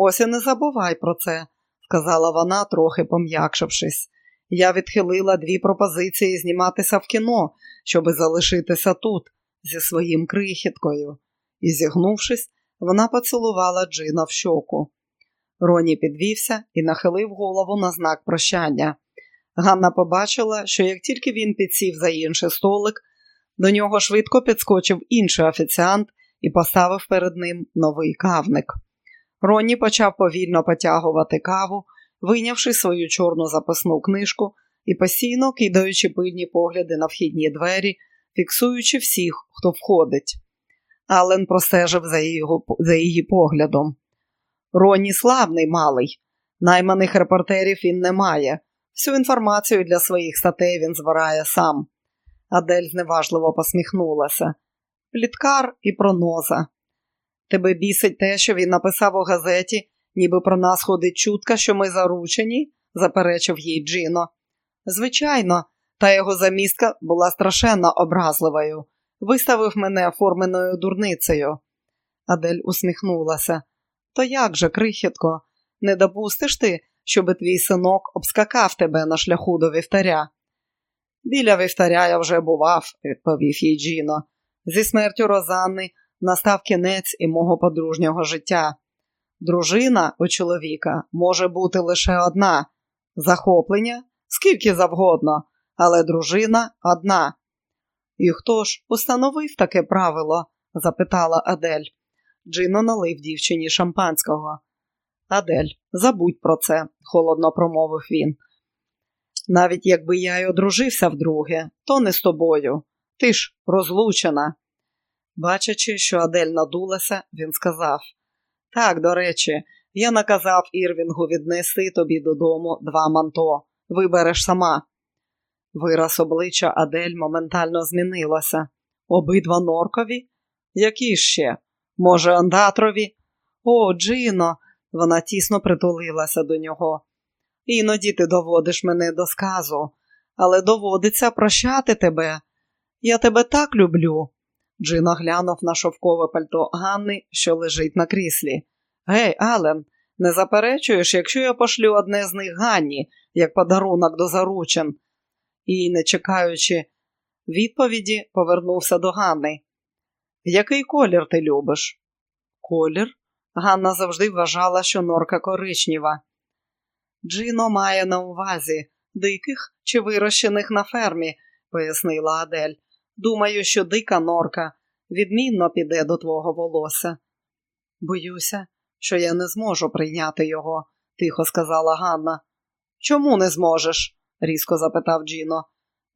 Ось і не забувай про це, сказала вона, трохи пом'якшившись. Я відхилила дві пропозиції зніматися в кіно, щоби залишитися тут зі своїм крихіткою. І, зігнувшись, вона поцілувала Джина в щоку. Роні підвівся і нахилив голову на знак прощання. Ганна побачила, що як тільки він підсів за інший столик, до нього швидко підскочив інший офіціант і поставив перед ним новий кавник. Ронні почав повільно потягувати каву, вийнявши свою чорну записну книжку і постійно кидаючи пильні погляди на вхідні двері, фіксуючи всіх, хто входить. Ален простежив за її, за її поглядом. Ронні славний малий, найманих репортерів він не має. Всю інформацію для своїх статей він збирає сам. Адель зневажливо посміхнулася. Пліткар і проноза. Тебе бісить те, що він написав у газеті, ніби про нас ходить чутка, що ми заручені, заперечив їй Джино. Звичайно, та його замістка була страшенно образливою. Виставив мене оформленою дурницею. Адель усміхнулася. То як же, крихітко, не допустиш ти, щоби твій синок обскакав тебе на шляху до вівтаря? Біля вівтаря я вже бував, відповів їй Джіно. Зі смертю Розанни настав кінець і мого подружнього життя. Дружина у чоловіка може бути лише одна захоплення скільки завгодно, але дружина одна. І хто ж установив таке правило? запитала Адель. Джино налив дівчині шампанського. Адель, забудь про це, холодно промовив він. Навіть якби я й одружився вдруге, то не з тобою. Ти ж розлучена. Бачачи, що Адель надулася, він сказав так, до речі, я наказав Ірвінгу віднести тобі додому два манто. Вибереш сама. Вираз обличчя Адель моментально змінилося. Обидва норкові? Які ще? Може, ондатрові? О, Джино, вона тісно притулилася до нього. Іноді ти доводиш мене до сказу, але доводиться прощати тебе. Я тебе так люблю. Джино глянув на шовкове пальто Ганни, що лежить на кріслі. Гей, Ален, не заперечуєш, якщо я пошлю одне з них Ганні, як подарунок до заручин. І, не чекаючи відповіді, повернувся до Ганни. Який колір ти любиш? Колір? Ганна завжди вважала, що норка коричнева. Джино має на увазі диких чи вирощених на фермі, пояснила Адель. Думаю, що дика норка відмінно піде до твого волосся. Боюся, що я не зможу прийняти його, тихо сказала Ганна. Чому не зможеш? різко запитав Джіно.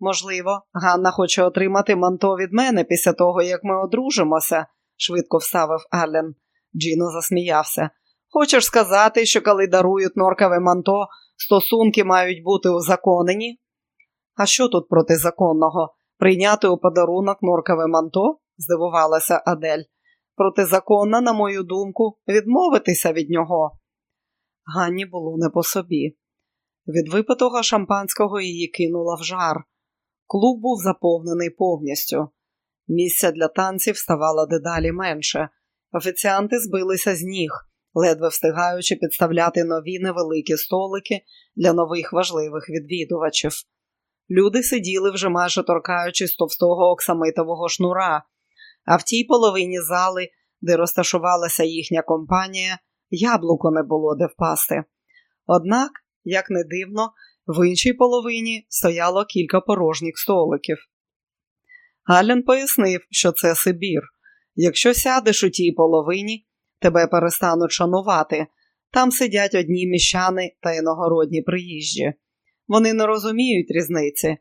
Можливо, Ганна хоче отримати манто від мене після того, як ми одружимося, швидко вставив Аллен. Джіно засміявся. Хочеш сказати, що коли дарують норкове манто, стосунки мають бути узаконені? А що тут протизаконного? Прийняти у подарунок норкове манто? здивувалася Адель. Протизаконно, на мою думку, відмовитися від нього. Ганні було не по собі. Від випитого шампанського її кинула в жар. Клуб був заповнений повністю. Місця для танців ставало дедалі менше. Офіціанти збилися з ніг, ледве встигаючи підставляти нові невеликі столики для нових важливих відвідувачів. Люди сиділи вже майже торкаючись товстого оксамитового шнура, а в тій половині зали, де розташувалася їхня компанія, яблуко не було де впасти. Однак, як не дивно, в іншій половині стояло кілька порожніх столиків. Аллен пояснив, що це Сибір. Якщо сядеш у тій половині, тебе перестануть шанувати. Там сидять одні міщани та іногородні приїжджі. Вони не розуміють різниці,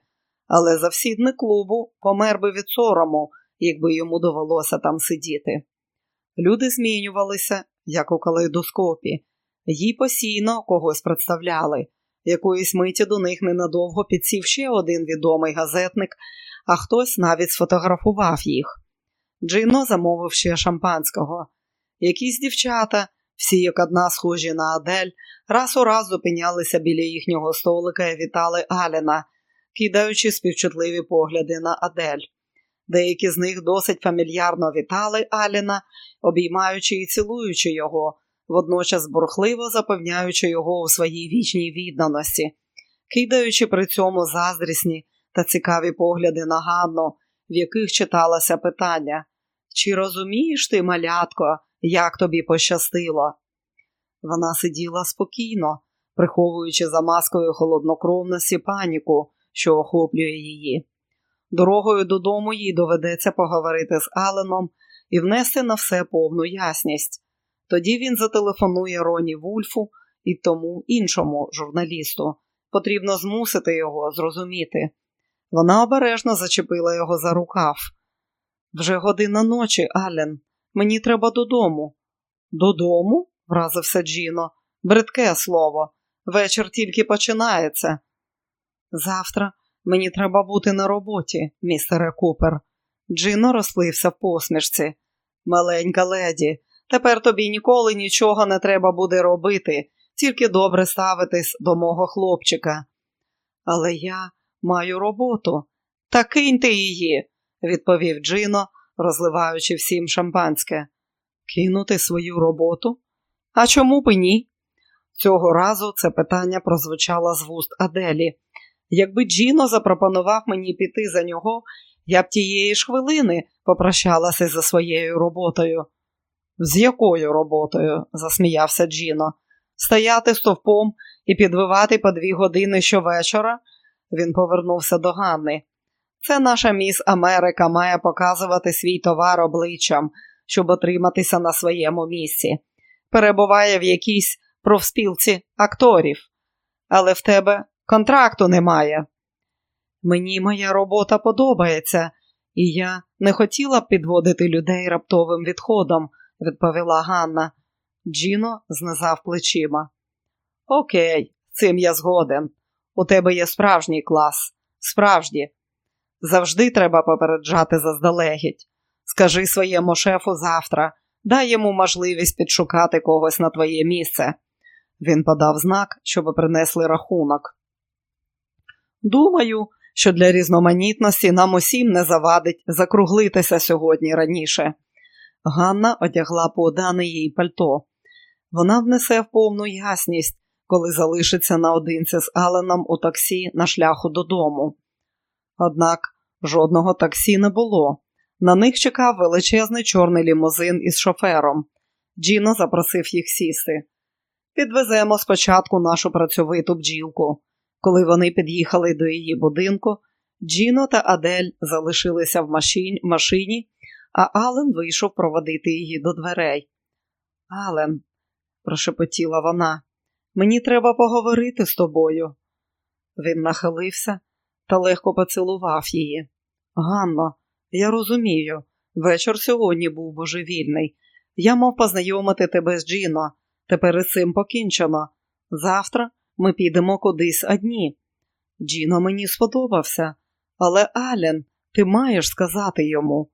але завсідник клубу помер би від сорому, якби йому довелося там сидіти. Люди змінювалися, як у калейдоскопі, їй постійно когось представляли. Якоїсь миті до них ненадовго підсів ще один відомий газетник, а хтось навіть сфотографував їх. Джино замовив ще шампанського. Якісь дівчата, всі як одна схожі на Адель, раз у раз зупинялися біля їхнього столика і вітали Аліна, кидаючи співчутливі погляди на Адель. Деякі з них досить фамільярно вітали Аліна, обіймаючи і цілуючи його, водночас бурхливо запевняючи його у своїй вічній відданості, кидаючи при цьому заздрісні та цікаві погляди на Ганну, в яких читалося питання чи розумієш ти, малятко, як тобі пощастило? Вона сиділа спокійно, приховуючи за маскою холоднокровності паніку, що охоплює її. Дорогою додому їй доведеться поговорити з Аленом і внести на все повну ясність. Тоді він зателефонує Роні Вульфу і тому іншому журналісту. Потрібно змусити його зрозуміти. Вона обережно зачепила його за рукав. Вже година ночі, Ален. Мені треба додому. Додому? вразився Джіно. Бридке слово. Вечір тільки починається. Завтра мені треба бути на роботі, містере Купер. Джино розплився в посмішці. Маленька леді, тепер тобі ніколи нічого не треба буде робити, тільки добре ставитись до мого хлопчика. Але я маю роботу. Та киньте її, відповів Джино, розливаючи всім шампанське. Кинути свою роботу? А чому б ні? Цього разу це питання прозвучало з вуст Аделі. Якби Джіно запропонував мені піти за нього, я б тієї ж хвилини попрощалася за своєю роботою. З якою роботою? засміявся Джіно. Стояти стовпом і підвивати по дві години щовечора? Він повернувся до Ганни. Це наша міс Америка має показувати свій товар обличчям, щоб отриматися на своєму місці. Перебуває в якійсь профспілці акторів, але в тебе контракту немає. Мені моя робота подобається, і я не хотіла б підводити людей раптовим відходом, відповіла Ганна. Джіно знизав плечима. Окей, цим я згоден. У тебе є справжній клас, справжній. Завжди треба попереджати заздалегідь. Скажи своєму шефу завтра, дай йому можливість підшукати когось на твоє місце. Він подав знак, щоб принесли рахунок. Думаю, що для різноманітності нам усім не завадить закруглитися сьогодні раніше. Ганна одягла подане їй пальто. Вона внесе в повну ясність, коли залишиться наодинці з Аленом у таксі на шляху додому. Однак жодного таксі не було. На них чекав величезний чорний лімузин із шофером. Джіно запросив їх сісти. Підвеземо спочатку нашу працьовиту бджілку. Коли вони під'їхали до її будинку, Джіно та Адель залишилися в машині, а Ален вийшов проводити її до дверей. Ален, прошепотіла вона, Мені треба поговорити з тобою. Він нахилився та легко поцілував її. Ганно, я розумію, вечір сьогодні був божевільний. Я мав познайомити тебе з Джіно. Тепер із цим покінчено. Завтра ми підемо кудись одні. Джіно мені сподобався, але Ален, ти маєш сказати йому.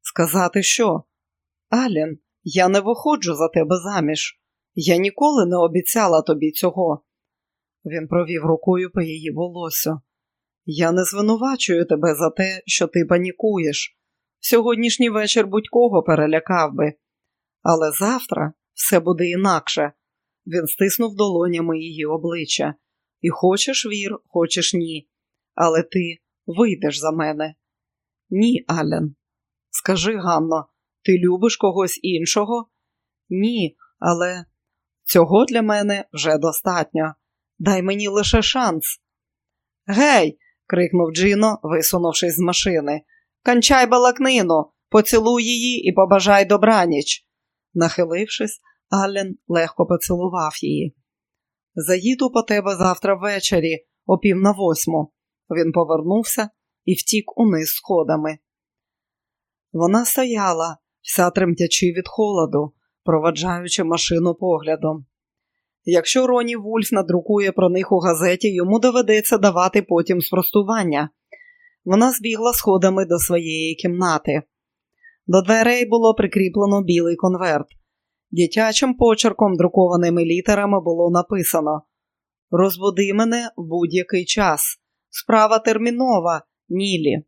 Сказати що? Ален, я не виходжу за тебе заміж. Я ніколи не обіцяла тобі цього. Він провів рукою по її волосю. Я не звинувачую тебе за те, що ти панікуєш. Сьогоднішній вечір будь-кого перелякав би. Але завтра все буде інакше. Він стиснув долонями її обличчя. І хочеш вір, хочеш ні. Але ти вийдеш за мене. Ні, Ален. Скажи, Ганно, ти любиш когось іншого? Ні, але цього для мене вже достатньо. Дай мені лише шанс. Гей. Крикнув Джино, висунувшись з машини. Кончай балакнину, поцілуй її і побажай добраніч. Нахилившись, Аллен легко поцілував її. Заїду по тебе завтра ввечері, о пів на восьму. Він повернувся і втік униз сходами. Вона стояла, вся тремтячи від холоду, проваджаючи машину поглядом. Якщо Роні Вульф надрукує про них у газеті, йому доведеться давати потім спростування. Вона збігла сходами до своєї кімнати. До дверей було прикріплено білий конверт. Дитячим почерком, друкованими літерами, було написано Розбуди мене в будь-який час. Справа термінова, Нілі.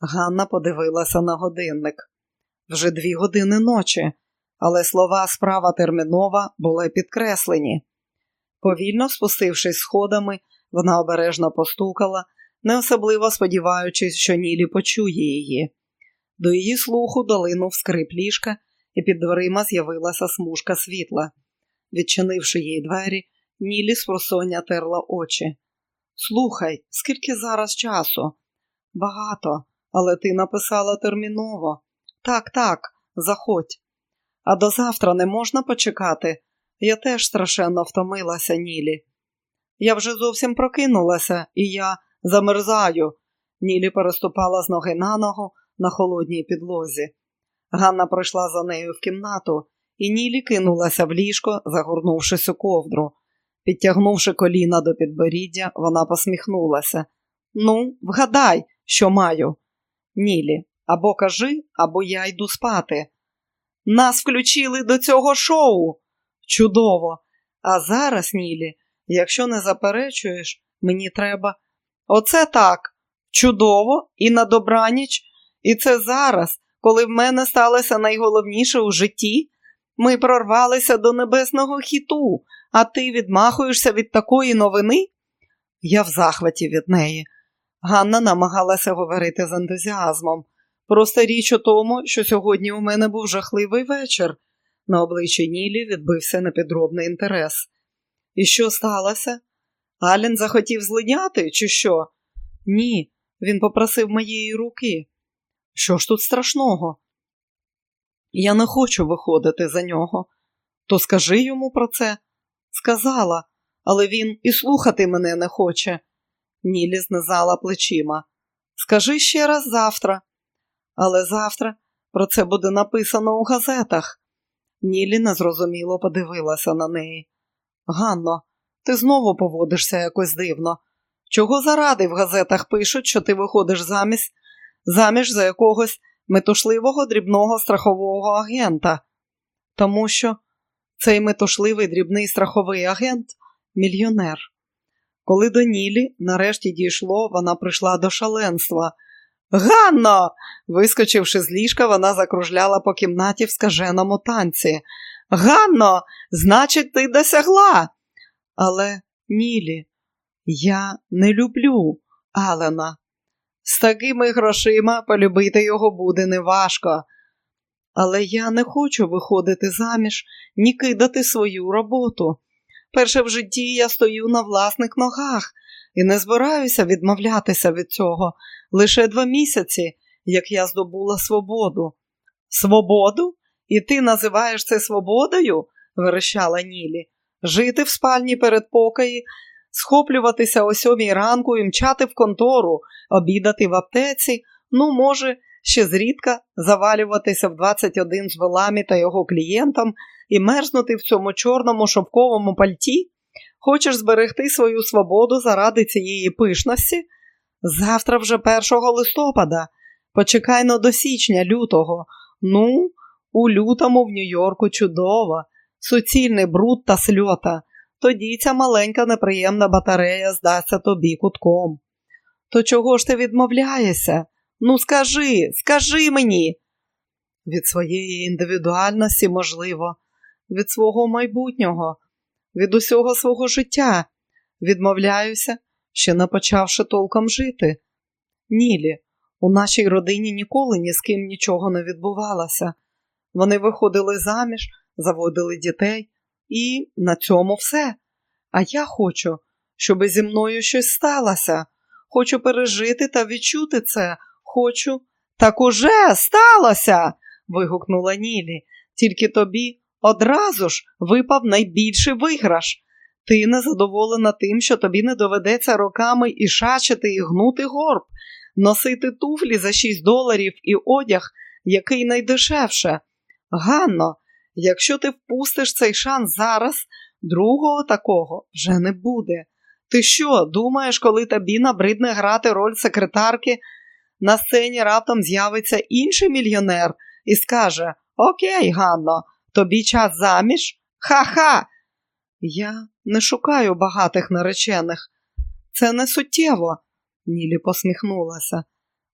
Ганна подивилася на годинник. Вже дві години ночі, але слова справа термінова були підкреслені. Повільно спустившись сходами, вона обережно постукала, не особливо сподіваючись, що Нілі почує її. До її слуху долинув скрип ліжка, і під дверима з'явилася смужка світла. Відчинивши їй двері, Нілі з просоння терла очі. Слухай, скільки зараз часу? Багато, але ти написала терміново. Так, так, заходь. А до завтра не можна почекати. Я теж страшенно втомилася, Нілі. Я вже зовсім прокинулася, і я замерзаю. Нілі переступала з ноги на ногу на холодній підлозі. Ганна пройшла за нею в кімнату, і Нілі кинулася в ліжко, загорнувшись у ковдру. Підтягнувши коліна до підборіддя, вона посміхнулася. Ну, вгадай, що маю. Нілі, або кажи, або я йду спати. Нас включили до цього шоу. Чудово. А зараз, Нілі, якщо не заперечуєш, мені треба. Оце так. Чудово і на добраніч. І це зараз, коли в мене сталося найголовніше у житті. Ми прорвалися до небесного хіту, а ти відмахуєшся від такої новини? Я в захваті від неї. Ганна намагалася говорити з ентузіазмом. Просто річ у тому, що сьогодні у мене був жахливий вечір. На обличчі Нілі відбився непідробний інтерес. І що сталося? Ален захотів злиняти, чи що? Ні, він попросив моєї руки. Що ж тут страшного? Я не хочу виходити за нього. То скажи йому про це. Сказала, але він і слухати мене не хоче. Нілі знизала плечима. Скажи ще раз завтра. Але завтра про це буде написано у газетах. Нілі незрозуміло подивилася на неї. Ганно, ти знову поводишся якось дивно. Чого заради в газетах пишуть, що ти виходиш замість заміж за якогось метушливого дрібного страхового агента? Тому що цей метушливий дрібний страховий агент мільйонер. Коли до Нілі нарешті дійшло, вона прийшла до шаленства. Ганно. Вискочивши з ліжка, вона закружляла по кімнаті в скаженому танці. Ганно, значить, ти досягла. Але, Нілі, я не люблю Алена. З такими грошима полюбити його буде неважко. Але я не хочу виходити заміж, ні кидати свою роботу. Перше в житті я стою на власних ногах і не збираюся відмовлятися від цього лише два місяці, як я здобула свободу. Свободу? І ти називаєш це свободою? верещала Нілі. жити в спальні передпокої, схоплюватися о сьомій ранку і мчати в контору, обідати в аптеці, ну, може, ще зрідка завалюватися в 21 з велами та його клієнтам і мерзнути в цьому чорному шовковому пальті? Хочеш зберегти свою свободу заради цієї пишності? Завтра вже 1 листопада. Почекай но до січня лютого. Ну, у лютому в Нью-Йорку чудово, суцільний бруд та сльота. Тоді ця маленька неприємна батарея здасться тобі кутком. То чого ж ти відмовляєшся? Ну, скажи, скажи мені. Від своєї індивідуальності, можливо, від свого майбутнього, від усього свого життя. Відмовляюся, ще не почавши толком жити. Нілі, у нашій родині ніколи ні з ким нічого не відбувалося. Вони виходили заміж, заводили дітей, і на цьому все. А я хочу, щоб зі мною щось сталося. Хочу пережити та відчути це. Хочу. Так уже сталося. вигукнула Нілі. Тільки тобі одразу ж випав найбільший виграш. Ти незадоволена тим, що тобі не доведеться роками і шачити, і гнути горб, носити туфлі за 6 доларів і одяг, який найдешевше. Ганно, якщо ти впустиш цей шанс зараз, другого такого вже не буде. Ти що, думаєш, коли тобі набридне грати роль секретарки, на сцені раптом з'явиться інший мільйонер і скаже: Окей, Ганно, тобі час заміж? Ха-ха! Я не шукаю багатих наречених. Це не суттєво, Нілі посміхнулася.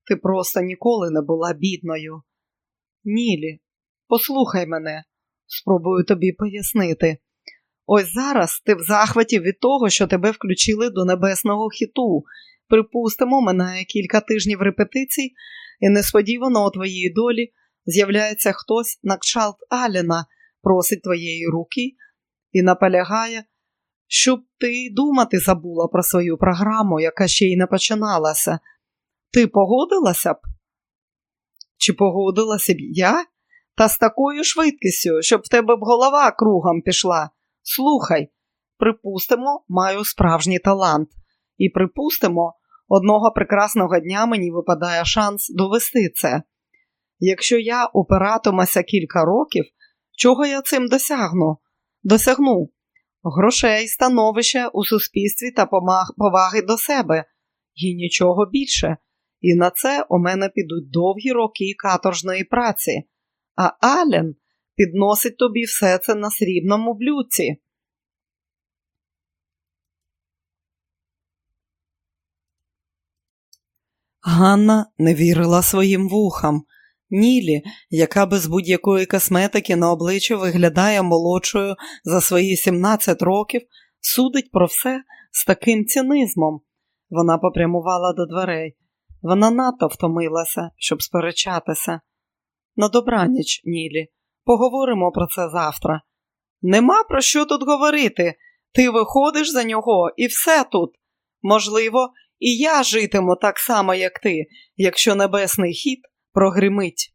Ти просто ніколи не була бідною. Нілі, послухай мене, спробую тобі пояснити. Ось зараз ти в захваті від того, що тебе включили до небесного хіту. Припустимо, минає кілька тижнів репетицій, і несподівано у твоїй долі з'являється хтось на кшалт Аліна, просить твоєї руки і наполягає, щоб ти думати забула про свою програму, яка ще й не починалася. Ти погодилася б? Чи погодилася б я? Та з такою швидкістю, щоб в тебе б голова кругом пішла. Слухай, припустимо, маю справжній талант. І припустимо, одного прекрасного дня мені випадає шанс довести це. Якщо я опиратимуся кілька років, чого я цим досягну? Досягну грошей, становища у суспільстві та поваги до себе, і нічого більше. І на це у мене підуть довгі роки каторжної праці, а Ален підносить тобі все це на срібному блюдці. Ганна не вірила своїм вухам. Нілі, яка без будь-якої косметики на обличчі виглядає молодшою за свої 17 років, судить про все з таким цінизмом. Вона попрямувала до дверей. Вона надто втомилася, щоб сперечатися. На добраніч, Нілі, поговоримо про це завтра. Нема про що тут говорити. Ти виходиш за нього і все тут. Можливо, і я житиму так само, як ти, якщо небесний хід прогримить.